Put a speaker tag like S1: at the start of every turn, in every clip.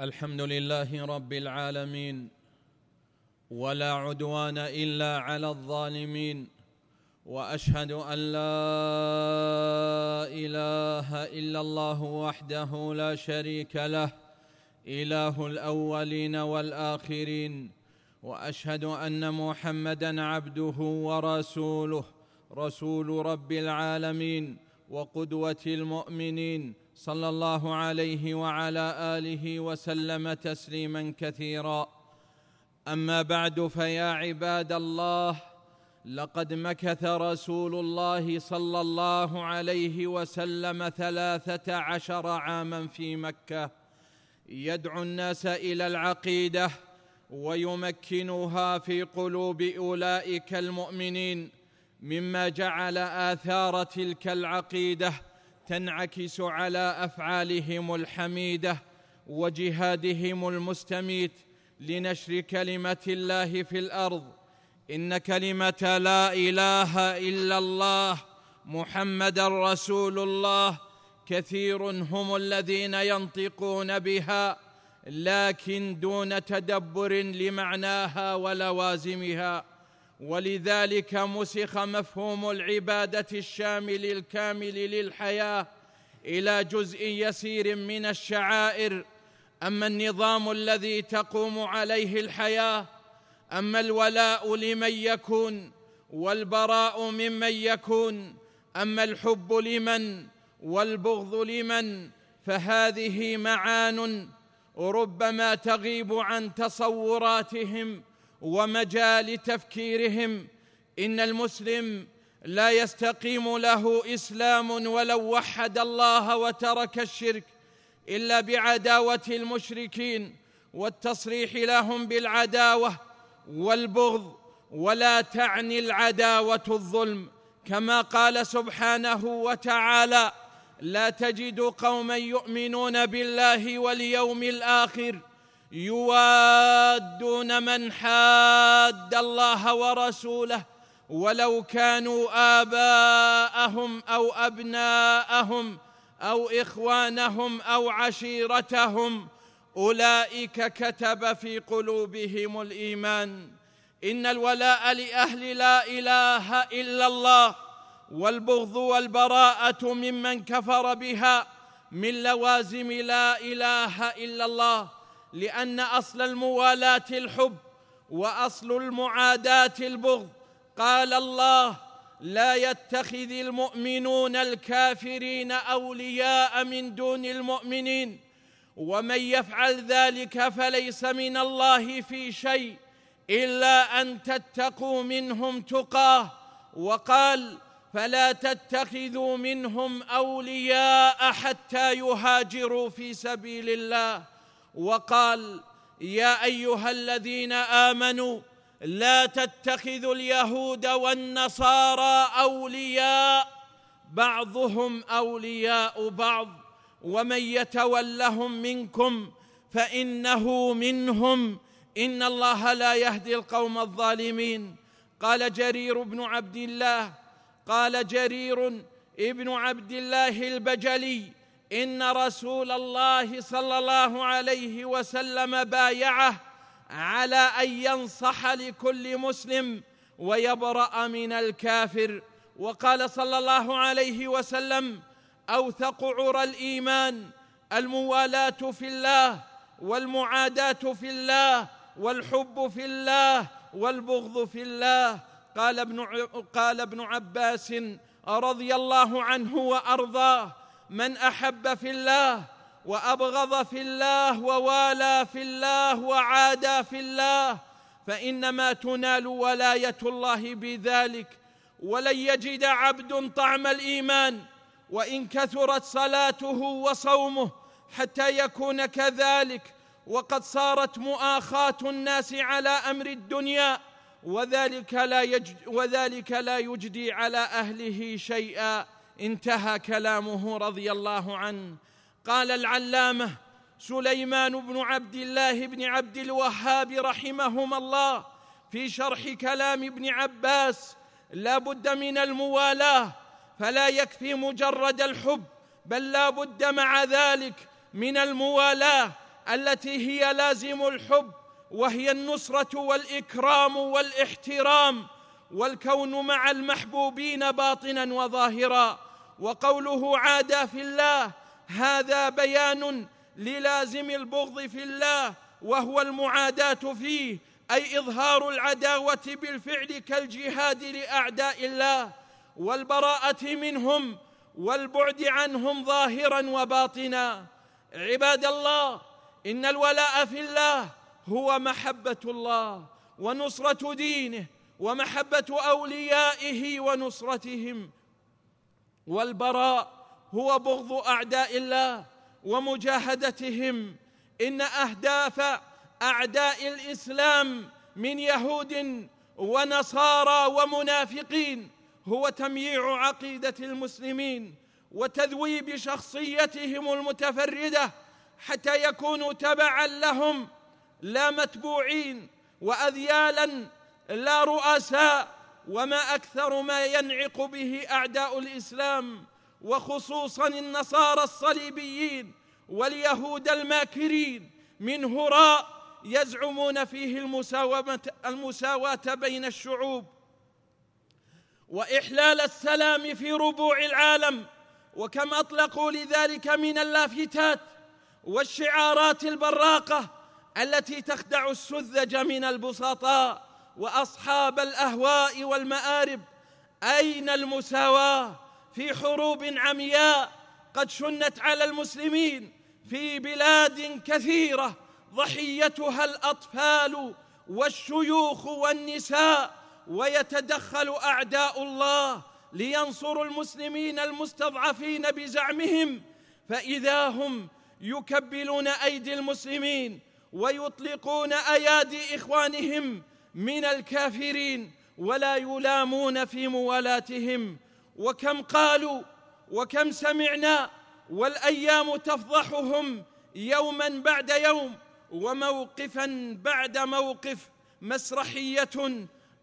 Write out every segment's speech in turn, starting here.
S1: الحمد لله رب العالمين ولا عدوان الا على الظالمين واشهد ان لا اله الا الله وحده لا شريك له اله الاولين والاخرين واشهد ان محمدا عبده ورسوله رسول رب العالمين وقدوه المؤمنين صلى الله عليه وعلى اله وسلم تسليما كثيرا اما بعد فيا عباد الله لقد مكث رسول الله صلى الله عليه وسلم ثلاثه عشر عاما في مكه يدعو الناس الى العقيده ويمكنها في قلوب اولئك المؤمنين مما جعل اثار تلك العقيده تنعكس على افعالهم الحميده وجهادهم المستميت لنشر كلمه الله في الارض ان كلمه لا اله الا الله محمدا رسول الله كثير هم الذين ينطقون بها لكن دون تدبر لمعناها ولوازمها ولذلك مسخ مفهوم العباده الشامل الكامل للحياه الى جزء يسير من الشعائر اما النظام الذي تقوم عليه الحياه اما الولاء لمن يكون والبراء ممن يكون اما الحب لمن والبغض لمن فهذه معان ربما تغيب عن تصوراتهم ومجال تفكيرهم ان المسلم لا يستقيم له اسلام ولو وحد الله وترك الشرك الا بعداوه المشركين والتصريح لهم بالعداوه والبغض ولا تعني العداوه الظلم كما قال سبحانه وتعالى لا تجد قوما يؤمنون بالله واليوم الاخر يوادون من حاد الله ورسوله ولو كانوا آباءهم أو أبناءهم أو إخوانهم أو عشيرتهم أولئك كتب في قلوبهم الإيمان إن الولاء لأهل لا إله إلا الله والبغض والبراءة ممن كفر بها من لوازم لا إله إلا الله لأن أصل الموالاة الحب وأصل المعاداة البغض قال الله لا يتخذ المؤمنون الكافرين أولياء من دون المؤمنين ومن يفعل ذلك فليس من الله في شيء إلا أن تتقوا منهم تقاه وقال فلا تتخذوا منهم أولياء حتى يهاجروا في سبيل الله وقال يا ايها الذين امنوا لا تتخذوا اليهود والنصارى اولياء بعضهم اولياء بعض ومن يتولهم منكم فانه منهم ان الله لا يهدي القوم الظالمين قال جرير بن عبد الله قال جرير ابن عبد الله البجلي ان رسول الله صلى الله عليه وسلم بايعه على ان ينصح لكل مسلم ويبرا من الكافر وقال صلى الله عليه وسلم اوثق عرى الايمان الموالاه في الله والمعاداه في الله والحب في الله والبغض في الله قال ابن قال ابن عباس رضي الله عنه وارضاه من احب في الله وابغض في الله ووالى في الله وعادى في الله فانما تنال ولايه الله بذلك ولن يجد عبد طعم الايمان وان كثرت صلاته وصومه حتى يكون كذلك وقد صارت مؤاخاه الناس على امر الدنيا وذلك لا يجد وذلك لا يجدي على اهله شيئا انتهى كلامه رضي الله عنه قال العلامه سليمان بن عبد الله بن عبد الوهاب رحمهما الله في شرح كلام ابن عباس لا بد من الموالاه فلا يكفي مجرد الحب بل لا بد مع ذلك من الموالاه التي هي لازم الحب وهي النصره والاكرام والاحترام والكون مع المحبوبين باطنا وظاهرا وقوله عادى في الله هذا بيان للازم البغض في الله وهو المعاداة فيه أي إظهار العداوة بالفعل كالجهاد لأعداء الله والبراءة منهم والبعد عنهم ظاهرا وباطنا عباد الله إن الولاء في الله هو محبة الله ونصرة دينه ومحبة أوليائه ونصرتهم والبراء هو بغض اعداء الله ومجاهدتهم ان اهداف اعداء الاسلام من يهود ونصارى ومنافقين هو تمييع عقيده المسلمين وتذويب شخصيتهم المتفرده حتى يكونوا تبعا لهم لا متبوعين واذيالا لا رؤساء وما اكثر ما ينعق به اعداء الاسلام وخصوصا النصارى الصليبيين واليهود الماكرين من هراء يزعمون فيه المساومه المساواه بين الشعوب واحلال السلام في ربوع العالم وكم اطلقوا لذلك من اللافتات والشعارات البراقه التي تخدع السذج من البسطاء واصحاب الاهواء والمارب اين المساواه في حروب عمياء قد شنت على المسلمين في بلاد كثيره ضحيتها الاطفال والشيوخ والنساء ويتدخل اعداء الله لينصروا المسلمين المستضعفين بزعمهم فاذا هم يكبلون ايدي المسلمين ويطلقون ايادي اخوانهم من الكافرين ولا يلامون في موالاتهم وكم قالوا وكم سمعنا والايام تفضحهم يوما بعد يوم وموقفا بعد موقف مسرحيه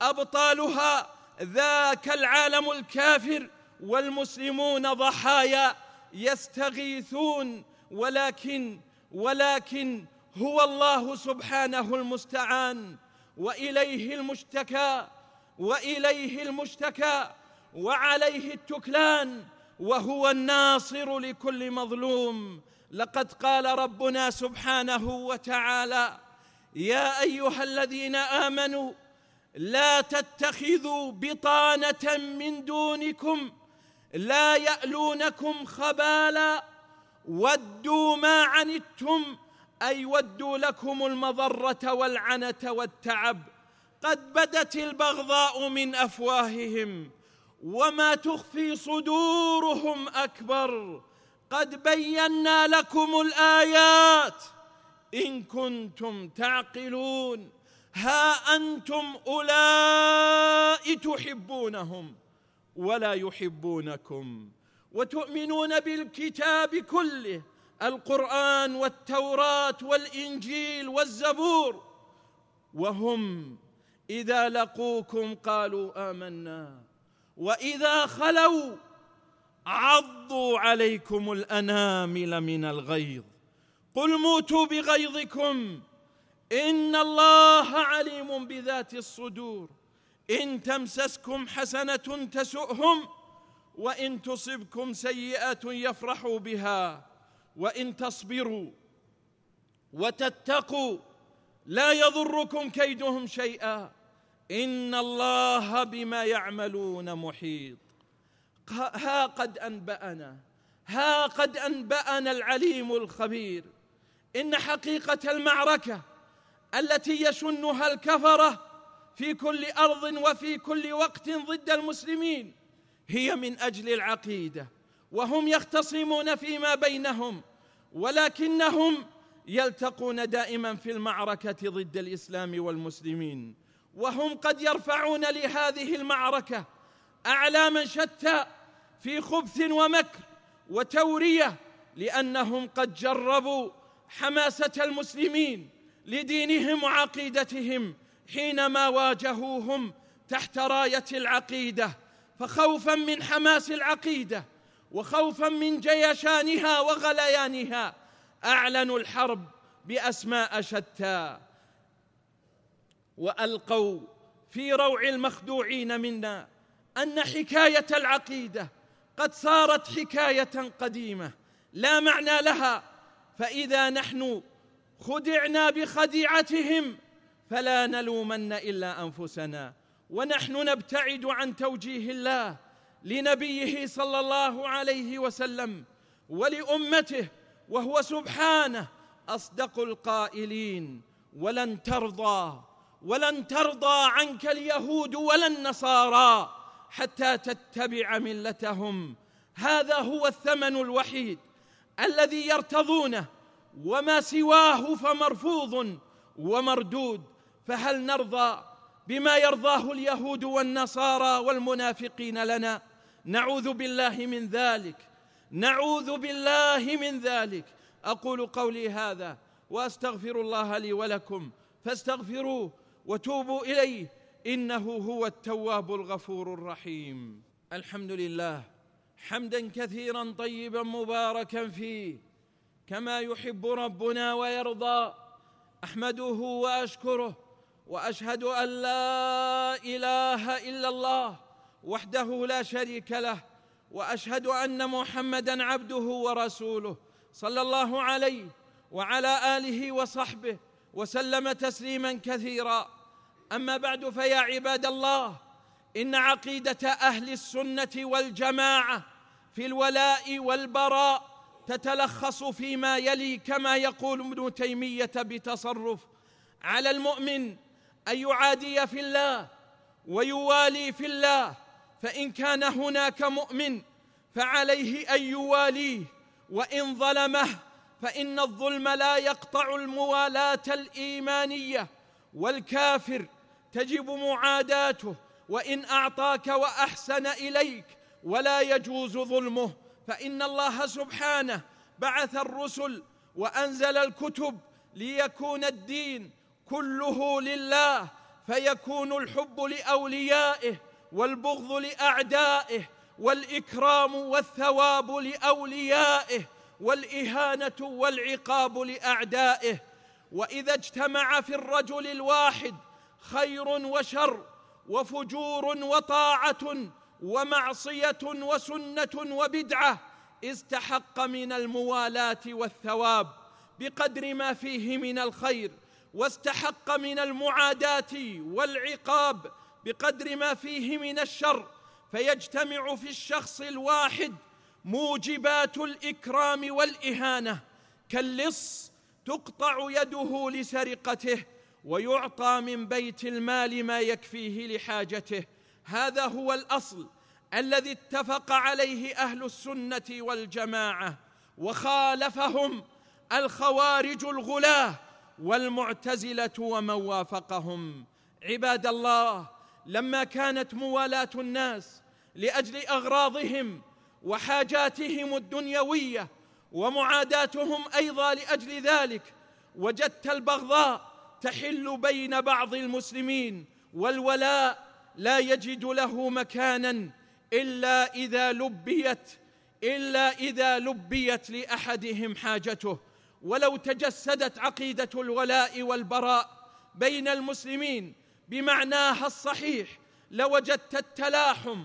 S1: ابطالها ذاك العالم الكافر والمسلمون ضحايا يستغيثون ولكن ولكن هو الله سبحانه المستعان وإليه المشتكى وإليه المشتكى وعليه التكلان وهو الناصر لكل مظلوم لقد قال ربنا سبحانه وتعالى يا أيها الذين آمنوا لا تتخذوا بطانة من دونكم لا يألونكم خبالا ودوا ما عنتم اي ودوا لكم المضره والعنه والتعب قد بدت البغضاء من افواههم وما تخفي صدورهم اكبر قد بينا لكم الايات ان كنتم تعقلون ها انتم اولئك تحبونهم ولا يحبونكم وتؤمنون بالكتاب كله القران والتوراه والانجيل والزبور وهم اذا لقوكم قالوا امنا واذا خلوا عضوا عليكم الانامل من الغيظ قل موتوا بغيظكم ان الله عليم بذات الصدور ان تمسسكم حسنه تسؤهم وان تصبكم سيئه يفرحوا بها وان تصبروا وتتقوا لا يضركم كيدهم شيئا ان الله بما يعملون محيط ها قد انبانا ها قد انبانا العليم الخبير ان حقيقه المعركه التي يشنها الكفره في كل ارض وفي كل وقت ضد المسلمين هي من اجل العقيده وهم يختصمون فيما بينهم ولكنهم يلتقون دائما في المعركه ضد الاسلام والمسلمين وهم قد يرفعون لهذه المعركه اعلاما شتى في خبث ومكر وتوريه لانهم قد جربوا حماسه المسلمين لدينهم وعقيدتهم حينما واجهوهم تحت رايه العقيده فخوفا من حماس العقيده وخوفا من جيشانها وغليانها اعلنوا الحرب باسماء شتى والقوا في روع المخدوعين منا ان حكايه العقيده قد صارت حكايه قديمه لا معنى لها فاذا نحن خدعنا بخديعتهم فلا نلومن الا انفسنا ونحن نبتعد عن توجيه الله لنبيه صلى الله عليه وسلم ولامته وهو سبحانه اصدق القائلين ولن ترضى ولن ترضى عنك اليهود ولا النصارى حتى تتبع ملتهم هذا هو الثمن الوحيد الذي يرتضونه وما سواه فمرفوض ومردود فهل نرضى بما يرضاه اليهود والنصارى والمنافقين لنا نعوذ بالله من ذلك نعوذ بالله من ذلك اقول قولي هذا واستغفر الله لي ولكم فاستغفروه وتوبوا اليه انه هو التواب الغفور الرحيم الحمد لله حمدا كثيرا طيبا مباركا فيه كما يحب ربنا ويرضى احمده واشكره واشهد ان لا اله الا الله وحده لا شريك له واشهد ان محمدا عبده ورسوله صلى الله عليه وعلى اله وصحبه وسلم تسليما كثيرا اما بعد فيا عباد الله ان عقيده اهل السنه والجماعه في الولاء والبراء تتلخص فيما يلي كما يقول ابن تيميه بتصرف على المؤمن ان يعادي في الله ويوالي في الله فإن كان هناك مؤمن فعليه أن يواليه وإن ظلمه فإن الظلم لا يقطع الموالاة الإيمانية والكافر تجب معاداته وإن أعطاك وأحسن إليك ولا يجوز ظلمه فإن الله سبحانه بعث الرسل وأنزل الكتب ليكون الدين كله لله فيكون الحب لأوليائه والبغض لاعدائه والاكرام والثواب لاوليائه والاهانه والعقاب لاعدائه واذا اجتمع في الرجل الواحد خير وشر وفجور وطاعه ومعصيه وسنه وبدعه استحق من الموالاه والثواب بقدر ما فيه من الخير واستحق من المعاداه والعقاب بقدر ما فيه من الشر فيجتمع في الشخص الواحد موجبات الاكرام والاهانه كاللص تقطع يده لسرقته ويعطى من بيت المال ما يكفيه لحاجته هذا هو الاصل الذي اتفق عليه اهل السنه والجماعه وخالفهم الخوارج الغلاه والمعتزله ومن وافقهم عباد الله لما كانت موالاه الناس لاجل اغراضهم وحاجاتهم الدنيويه ومعاداتهم ايضا لاجل ذلك وجدت البغضاء تحل بين بعض المسلمين والولاء لا يجد له مكانا الا اذا لبيت الا اذا لبيت لاحدهم حاجته ولو تجسدت عقيده الولاء والبراء بين المسلمين بمعناها الصحيح لوجدت التلاحم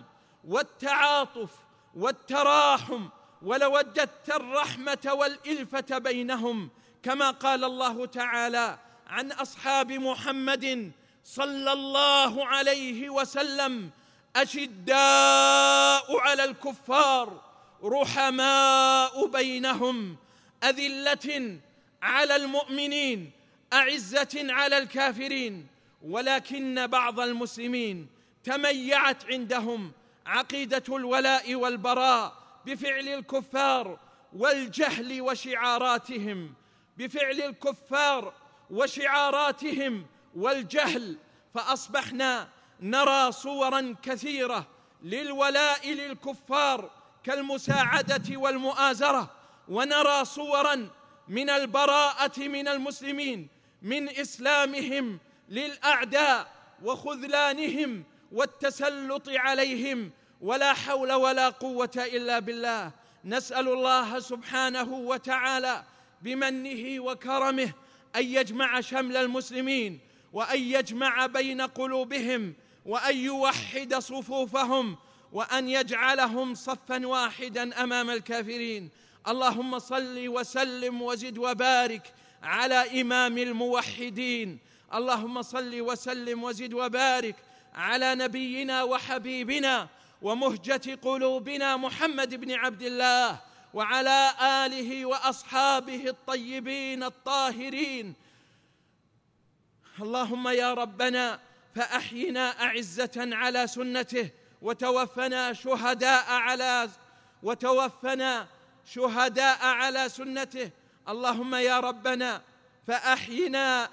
S1: والتعاطف والتراحم ولوجدت الرحمه والالفه بينهم كما قال الله تعالى عن اصحاب محمد صلى الله عليه وسلم اشداء على الكفار رحماء بينهم اذله على المؤمنين اعزه على الكافرين ولكن بعض المسلمين تميعت عندهم عقيده الولاء والبراء بفعل الكفار والجهل وشعاراتهم بفعل الكفار وشعاراتهم والجهل فاصبحنا نرى صورا كثيره للولاء للكفار كالمساعده والمؤازره ونرى صورا من البراءه من المسلمين من اسلامهم للاعداء وخذلانهم والتسلط عليهم ولا حول ولا قوه الا بالله نسال الله سبحانه وتعالى بمنه وكرمه ان يجمع شمل المسلمين وان يجمع بين قلوبهم وان يوحد صفوفهم وان يجعلهم صفا واحدا امام الكافرين اللهم صل وسلم وزد وبارك على امام الموحدين اللهم صل وسلم وزد وبارك على نبينا وحبيبنا ومهجة قلوبنا محمد بن عبد الله وعلى آله وأصحابه الطيبين الطاهرين اللهم يا ربنا فأحينا أعزة على سنته وتوفنا شهداء على وتوفنا شهداء على سنته اللهم يا ربنا فأحينا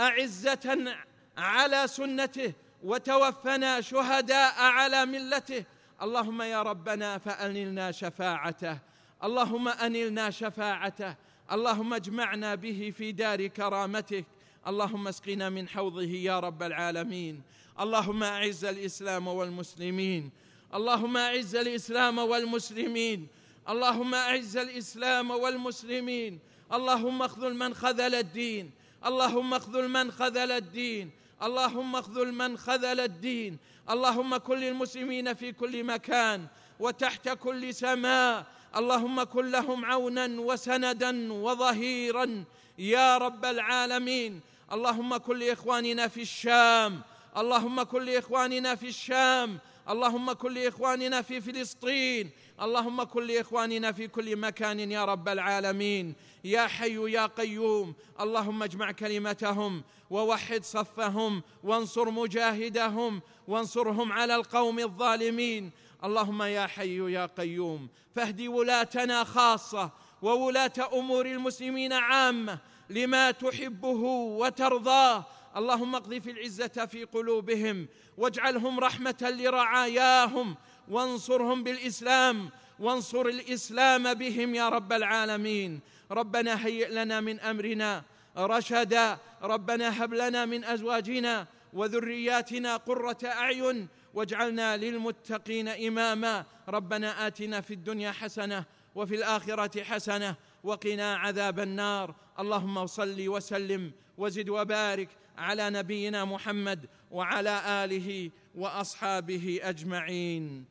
S1: اعزه على سنته وتوفنا شهداء على ملته اللهم يا ربنا فانلنا شفاعته اللهم انلنا شفاعته اللهم اجمعنا به في دار كرامتك اللهم اسقنا من حوضه يا رب العالمين اللهم اعز الاسلام والمسلمين اللهم اعز الاسلام والمسلمين اللهم اعز الاسلام والمسلمين اللهم اخذل من خذل الدين اللهم اخذل من خذل الدين اللهم اخذل من خذل الدين اللهم كل المسلمين في كل مكان وتحت كل سماء اللهم كن لهم عونا وسندا وظهيرا يا رب العالمين اللهم كن لاخواننا في الشام اللهم كن لاخواننا في الشام اللهم كن لاخواننا في فلسطين اللهم كن لاخواننا في كل مكان يا رب العالمين يا حي يا قيوم اللهم اجمع كلمتهم ووحد صفهم وانصر مجاهدهم وانصرهم على القوم الظالمين اللهم يا حي يا قيوم فاهدي ولاتنا خاصه وولاه امور المسلمين عامه لما تحبه وترضاه اللهم اقض في العزة في قلوبهم واجعلهم رحمة لرعاياهم وانصرهم بالإسلام وانصر الإسلام بهم يا رب العالمين ربنا هيئ لنا من أمرنا رشدا ربنا هب لنا من أزواجنا وذرياتنا قرة أعين واجعلنا للمتقين إماما ربنا آتنا في الدنيا حسنة وفي الآخرة حسنة وقنا عذاب النار اللهم صل وسلم وزد وبارك على نبينا محمد وعلى اله واصحابه اجمعين